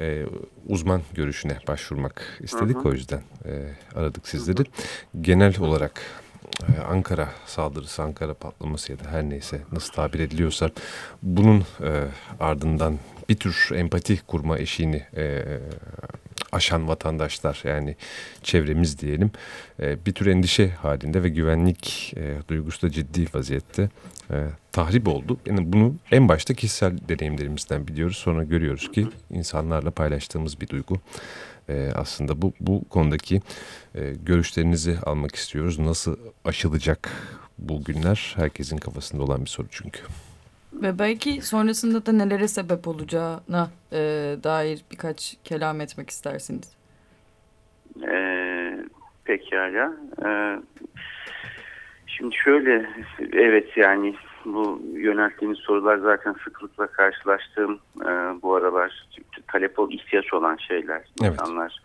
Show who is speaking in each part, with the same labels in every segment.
Speaker 1: e, uzman görüşüne başvurmak istedik. Hı hı. O yüzden e, aradık sizleri. Hı hı. Genel olarak e, Ankara saldırısı, Ankara patlaması ya da her neyse nasıl tabir ediliyorsa bunun e, ardından bir tür empati kurma eşiğini e, aşan vatandaşlar yani çevremiz diyelim e, bir tür endişe halinde ve güvenlik e, duygusu da ciddi vaziyette e, tahrip oldu. Yani bunu en başta kişisel deneyimlerimizden biliyoruz. Sonra görüyoruz ki insanlarla paylaştığımız bir duygu. E, aslında bu, bu konudaki görüşlerinizi almak istiyoruz. Nasıl aşılacak bu günler herkesin kafasında olan bir soru çünkü.
Speaker 2: Ve belki sonrasında da nelere sebep olacağına e, dair birkaç kelam etmek istersiniz.
Speaker 3: Ee, pekala. Ee, şimdi şöyle, evet yani bu yönelttiğimiz sorular zaten sıklıkla karşılaştığım e, bu aralar talep ol ihtiyaç olan şeyler. Evet. İnsanlar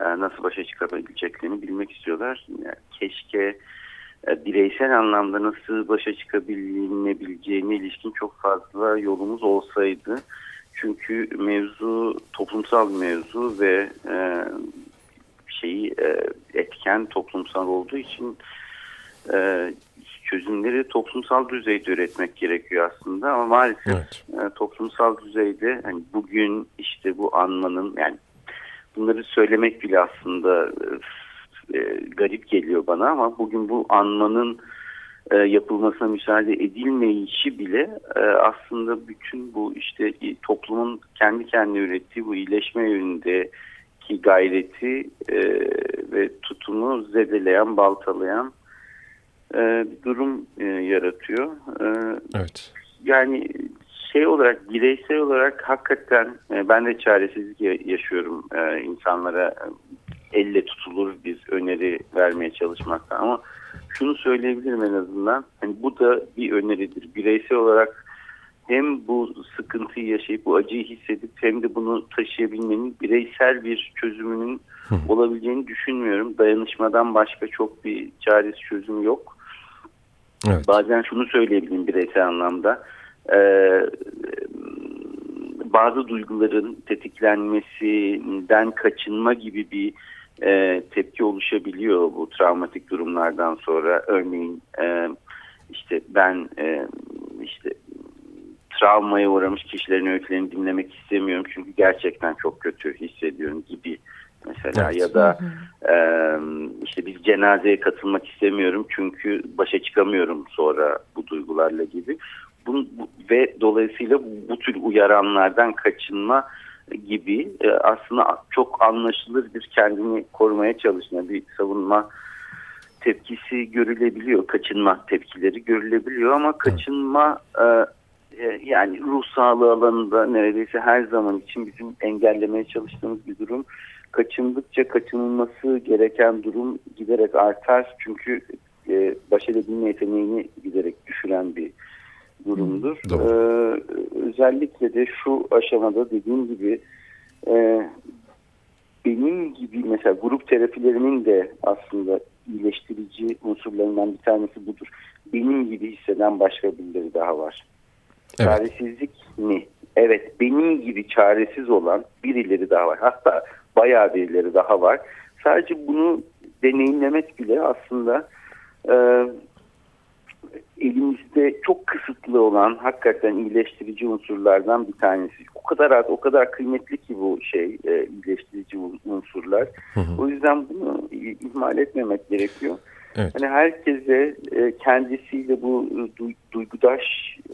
Speaker 3: e, nasıl başa çıkabileceklerini bilmek istiyorlar. Yani keşke e, bireysel anlamda nasıl başa çıkabilinebileceğine ilişkin çok fazla yolumuz olsaydı. Çünkü mevzu toplumsal mevzu ve e, şeyi e, etken toplumsal olduğu için e, çözümleri toplumsal düzeyde üretmek gerekiyor aslında ama maalesef evet. e, toplumsal düzeyde hani bugün işte bu anmanın yani bunları söylemek bile aslında e, garip geliyor bana ama bugün bu anmanın e, yapılmasına müsaade edilmeyişi bile e, aslında bütün bu işte toplumun kendi kendine ürettiği bu iyileşme yönündeki gayreti e, ve tutumu zedeleyen, baltalayan e, bir durum e, yaratıyor. E, evet. Yani şey olarak bireysel olarak hakikaten e, ben de çaresizlik yaşıyorum e, insanlara elle tutulur bir öneri vermeye çalışmaktan ama şunu söyleyebilirim en azından hani bu da bir öneridir bireysel olarak hem bu sıkıntıyı yaşayıp bu acıyı hissedip hem de bunu taşıyabilmenin bireysel bir çözümünün olabileceğini düşünmüyorum. Dayanışmadan başka çok bir çaresiz çözüm yok. Evet. Bazen şunu söyleyebilirim bireysel anlamda. Ee, bazı duyguların tetiklenmesinden kaçınma gibi bir e, tepki oluşabiliyor bu travmatik durumlardan sonra. Örneğin e, işte ben e, işte travmaya uğramış kişilerin öykülerini dinlemek istemiyorum çünkü gerçekten çok kötü hissediyorum gibi mesela evet. ya da e, işte bir cenazeye katılmak istemiyorum çünkü başa çıkamıyorum sonra bu duygularla gibi. Bu, bu, ve dolayısıyla bu tür uyaranlardan kaçınma gibi e, aslında çok anlaşılır bir kendini korumaya çalışma bir savunma tepkisi görülebiliyor. Kaçınma tepkileri görülebiliyor ama kaçınma e, e, yani ruh sağlığı alanında neredeyse her zaman için bizim engellemeye çalıştığımız bir durum. Kaçındıkça kaçınılması gereken durum giderek artar. Çünkü e, baş edebilme yeteneğini giderek düşüren bir durumdur. Ee, özellikle de şu aşamada dediğim gibi e, benim gibi mesela grup terapilerinin de aslında iyileştirici unsurlarından bir tanesi budur. Benim gibi hisseden başka birileri daha var. Evet. Çaresizlik mi? Evet benim gibi çaresiz olan birileri daha var. Hatta bayağı birileri daha var. Sadece bunu deneyimlemek bile aslında e, kısıtlı olan hakikaten iyileştirici unsurlardan bir tanesi. O kadar az, o kadar kıymetli ki bu şey e, iyileştirici unsurlar. Hı hı. O yüzden bunu ihmal etmemek gerekiyor. Evet. Yani herkese e, kendisiyle bu du, duygudaş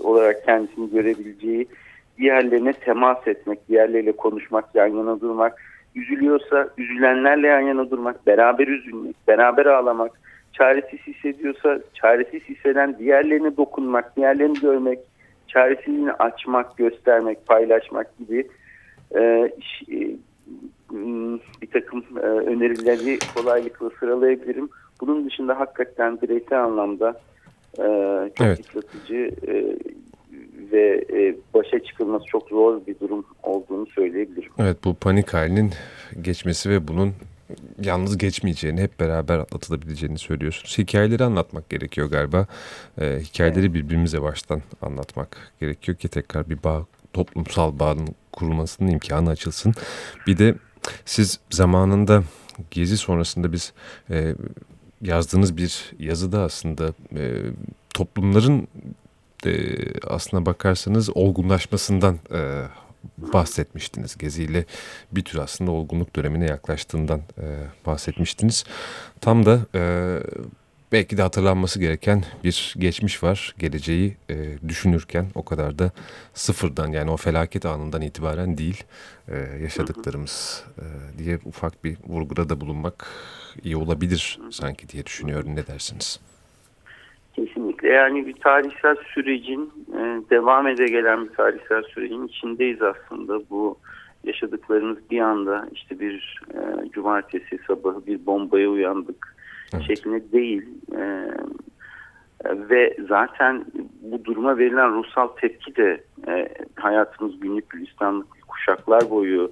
Speaker 3: olarak kendisini görebileceği diğerlerine temas etmek, diğerleriyle konuşmak, yan yana durmak, üzülüyorsa üzülenlerle yan yana durmak, beraber üzülmek, beraber ağlamak, çaresiz hissediyorsa çaresiz hisseden diğerlerine dokunmak, diğerlerini görmek, çaresizliğini açmak, göstermek, paylaşmak gibi e, e, bir takım e, önerileri kolaylıkla sıralayabilirim. Bunun dışında hakikaten bireysel anlamda e, çok evet. yıpratıcı e, ve e, başa çıkılması çok zor bir durum olduğunu söyleyebilirim.
Speaker 1: Evet bu panik halinin geçmesi ve bunun yalnız geçmeyeceğini, hep beraber atlatılabileceğini söylüyorsunuz. Hikayeleri anlatmak gerekiyor galiba. Ee, hikayeleri birbirimize baştan anlatmak gerekiyor ki tekrar bir bağ, toplumsal bağın kurulmasının imkanı açılsın. Bir de siz zamanında gezi sonrasında biz e, yazdığınız bir yazıda aslında e, toplumların e, aslına bakarsanız olgunlaşmasından e, bahsetmiştiniz. Geziyle bir tür aslında olgunluk dönemine yaklaştığından e, bahsetmiştiniz. Tam da e, belki de hatırlanması gereken bir geçmiş var. Geleceği e, düşünürken o kadar da sıfırdan yani o felaket anından itibaren değil e, yaşadıklarımız e, diye ufak bir vurguda da bulunmak iyi olabilir sanki diye düşünüyorum. Ne dersiniz?
Speaker 3: Yani bir tarihsel sürecin e, devam ede gelen bir tarihsel sürecin içindeyiz aslında. Bu yaşadıklarımız bir anda işte bir e, cumartesi sabahı bir bombaya uyandık evet. şeklinde değil. E, ve zaten bu duruma verilen ruhsal tepki de e, hayatımız günlük gülistanlık kuşaklar boyu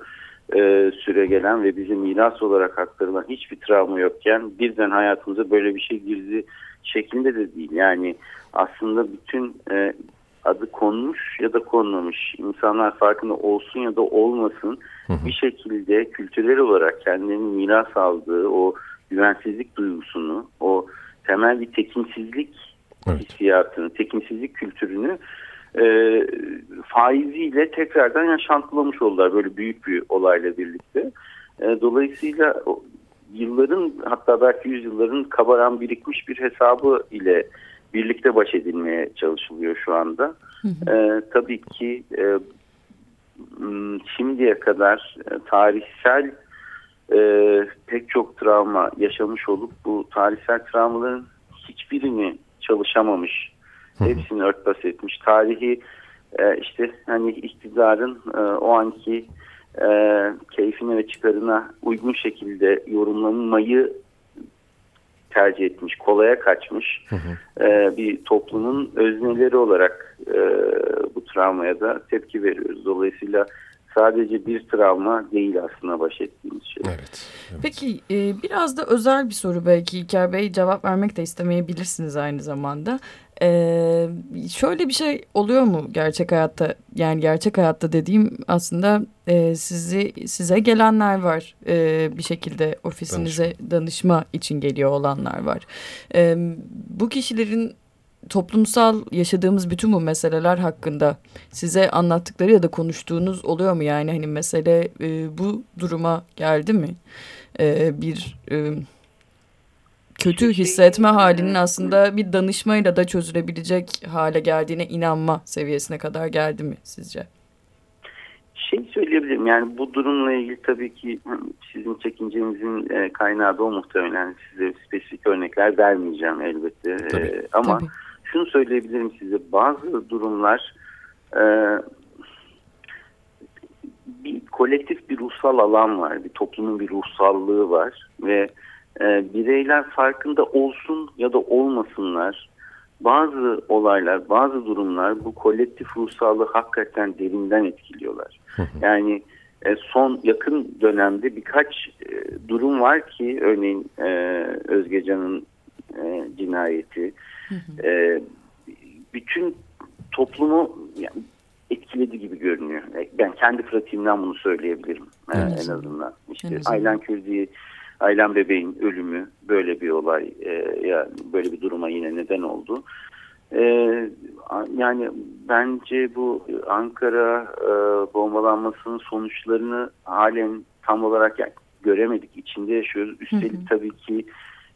Speaker 3: e, süre gelen ve bize miras olarak aktarılan hiçbir travma yokken birden hayatımıza böyle bir şey girdi şeklinde de değil. Yani aslında bütün e, adı konmuş ya da konmamış insanlar farkında olsun ya da olmasın hı hı. bir şekilde kültürel olarak kendilerinin miras aldığı o güvensizlik duygusunu, o temel bir tekinsizlik evet. hissiyatını, tekinsizlik kültürünü e, faiziyle tekrardan yaşantılamış oldular böyle büyük bir olayla birlikte. E, dolayısıyla yılların hatta belki yüzyılların kabaran birikmiş bir hesabı ile birlikte baş edilmeye çalışılıyor şu anda. Hı hı. E, tabii ki e, şimdiye kadar e, tarihsel e, pek çok travma yaşamış olup bu tarihsel travmaların hiçbirini çalışamamış, hı hı. hepsini örtbas etmiş. Tarihi e, işte hani iktidarın e, o anki e, keyfine ve çıkarına uygun şekilde yorumlanmayı tercih etmiş, kolaya kaçmış hı hı. E, bir toplumun özneleri olarak e, bu travmaya da tepki veriyoruz. Dolayısıyla sadece bir travma değil aslında baş ettiğimiz şey.
Speaker 1: Evet.
Speaker 2: evet. Peki e, biraz da özel bir soru belki İlker Bey cevap vermek de istemeyebilirsiniz aynı zamanda. Ee, şöyle bir şey oluyor mu gerçek hayatta? Yani gerçek hayatta dediğim aslında e, sizi size gelenler var. E, bir şekilde ofisinize danışma. danışma için geliyor olanlar var. E, bu kişilerin toplumsal yaşadığımız bütün bu meseleler hakkında size anlattıkları ya da konuştuğunuz oluyor mu? Yani hani mesele e, bu duruma geldi mi? E, bir e, kötü hissetme halinin aslında bir danışmayla da çözülebilecek hale geldiğine inanma seviyesine kadar geldi mi sizce?
Speaker 3: Şey söyleyebilirim yani bu durumla ilgili tabii ki sizin çekincenizin e, kaynağı da o muhtemelen size spesifik örnekler vermeyeceğim elbette. E, tabii, ama tabii. Şunu söyleyebilirim size bazı durumlar e, bir kolektif bir ruhsal alan var, bir toplumun bir ruhsallığı var ve e, bireyler farkında olsun ya da olmasınlar bazı olaylar, bazı durumlar bu kolektif ruhsallığı hakikaten derinden etkiliyorlar. Yani e, son yakın dönemde birkaç e, durum var ki örneğin e, Özgecan'ın e, cinayeti e, bütün toplumu yani, etkiledi gibi görünüyor. E, ben kendi pratiğimden bunu söyleyebilirim e, en azından. İşte Aylan Kürdi'yi Aylan bebeğin ölümü böyle bir olay e, ya böyle bir duruma yine neden oldu. E, yani bence bu Ankara e, bombalanmasının sonuçlarını halen tam olarak yani göremedik. içinde yaşıyoruz. Üstelik hı hı. tabii ki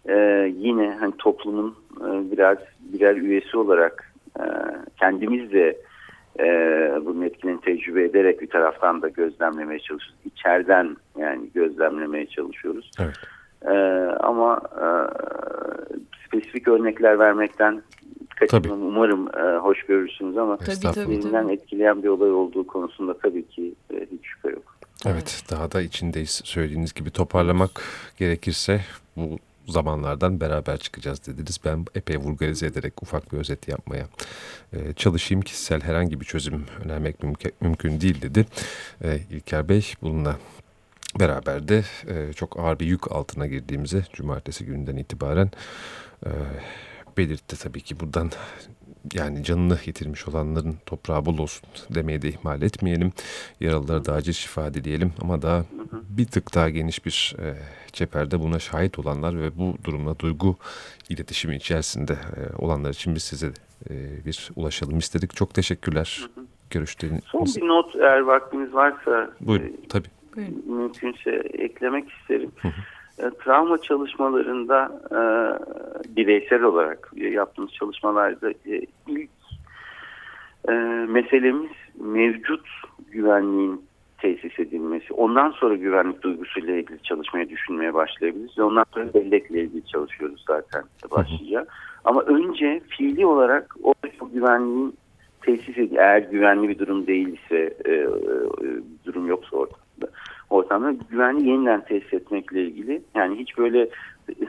Speaker 3: e, yine hani toplumun e, biraz birer üyesi olarak e, kendimiz de e, bunun etkilerini tecrübe ederek bir taraftan da gözlemlemeye çalışıyoruz. İçeriden yani gözlemlemeye çalışıyoruz. Evet. E, ama e, spesifik örnekler vermekten kaçınmam umarım e, hoş görürsünüz ama elinden etkileyen bir olay olduğu konusunda tabii ki e, hiç şüphe yok.
Speaker 1: Evet daha da içindeyiz söylediğiniz gibi toparlamak gerekirse bu zamanlardan beraber çıkacağız dediniz. Ben epey vulgarize ederek ufak bir özet yapmaya e, çalışayım. Kişisel herhangi bir çözüm önermek mümkün, değil dedi. E, İlker Bey bununla beraber de e, çok ağır bir yük altına girdiğimizi cumartesi gününden itibaren e, belirtti tabii ki buradan yani canını yitirmiş olanların toprağı bol olsun demeye de ihmal etmeyelim. Yaralılara da acil şifa dileyelim ama daha bir tık daha geniş bir e, çeperde buna şahit olanlar ve bu durumla duygu iletişimi içerisinde e, olanlar için biz size e, bir ulaşalım istedik. Çok teşekkürler görüşleriniz.
Speaker 3: Son bir not eğer vaktiniz varsa
Speaker 1: Buyurun
Speaker 3: e,
Speaker 1: tabii.
Speaker 2: Buyurun.
Speaker 3: mümkünse eklemek isterim. E, travma çalışmalarında e, bireysel olarak yaptığımız çalışmalarda e, ilk e, meselemiz mevcut güvenliğin tesis edilmesi. Ondan sonra güvenlik duygusuyla ilgili çalışmaya düşünmeye başlayabiliriz. Ve ondan sonra bellekle ilgili çalışıyoruz zaten başlayacak. Ama önce fiili olarak o güvenliğin tesis edilmesi, eğer güvenli bir durum değilse, e, e, durum yoksa ortamda, ortamda güvenli yeniden tesis etmekle ilgili. Yani hiç böyle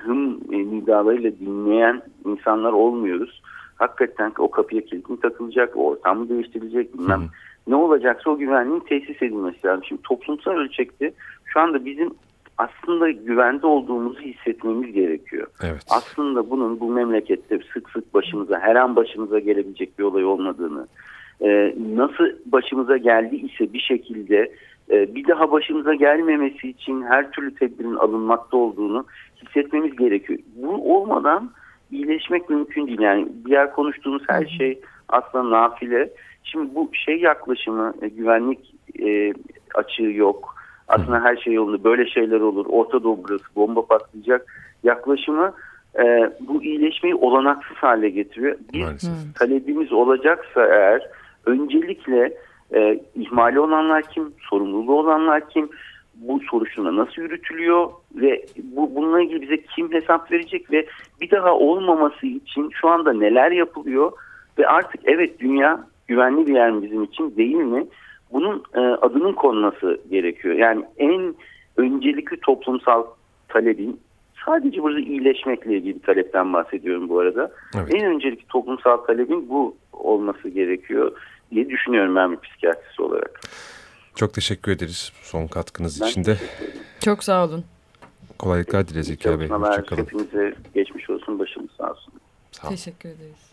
Speaker 3: hım e, nidalarıyla dinleyen insanlar olmuyoruz. Hakikaten o kapıya kilitli takılacak, o ortamı değiştirilecek, bilmem
Speaker 1: Hı hı.
Speaker 3: ne olacaksa o güvenliğin tesis edilmesi lazım. Şimdi toplumsal ölçekte şu anda bizim aslında güvende olduğumuzu hissetmemiz gerekiyor.
Speaker 1: Evet.
Speaker 3: Aslında bunun bu memlekette sık sık başımıza, her an başımıza gelebilecek bir olay olmadığını, e, nasıl başımıza geldi ise bir şekilde bir daha başımıza gelmemesi için her türlü tedbirin alınmakta olduğunu hissetmemiz gerekiyor. Bu olmadan iyileşmek mümkün değil. Yani diğer konuştuğumuz her şey aslında nafile. Şimdi bu şey yaklaşımı e, güvenlik e, açığı yok. Aslında her şey yolunda böyle şeyler olur. Orta Doğu burası bomba patlayacak yaklaşımı e, bu iyileşmeyi olanaksız hale getiriyor. Biz
Speaker 1: Maalesef.
Speaker 3: talebimiz olacaksa eğer öncelikle e, ihmali olanlar kim, sorumluluğu olanlar kim, bu soruşturma nasıl yürütülüyor ve bu bununla ilgili bize kim hesap verecek ve bir daha olmaması için şu anda neler yapılıyor ve artık evet dünya güvenli bir yer mi bizim için değil mi? Bunun e, adının konması gerekiyor. Yani en öncelikli toplumsal talebin sadece burada iyileşmekle ilgili bir talepten bahsediyorum bu arada.
Speaker 1: Evet.
Speaker 3: En öncelikli toplumsal talebin bu olması gerekiyor diye düşünüyorum ben bir psikiyatrist olarak.
Speaker 1: Çok teşekkür ederiz son katkınız
Speaker 3: Ben
Speaker 1: için de.
Speaker 2: Çok sağ olun.
Speaker 1: Kolaylıklar dileriz İlker Bey. Hoşçakalın.
Speaker 3: hepinize geçmiş olsun, başınız sağ olsun.
Speaker 1: Sağ olun.
Speaker 2: Teşekkür ederiz.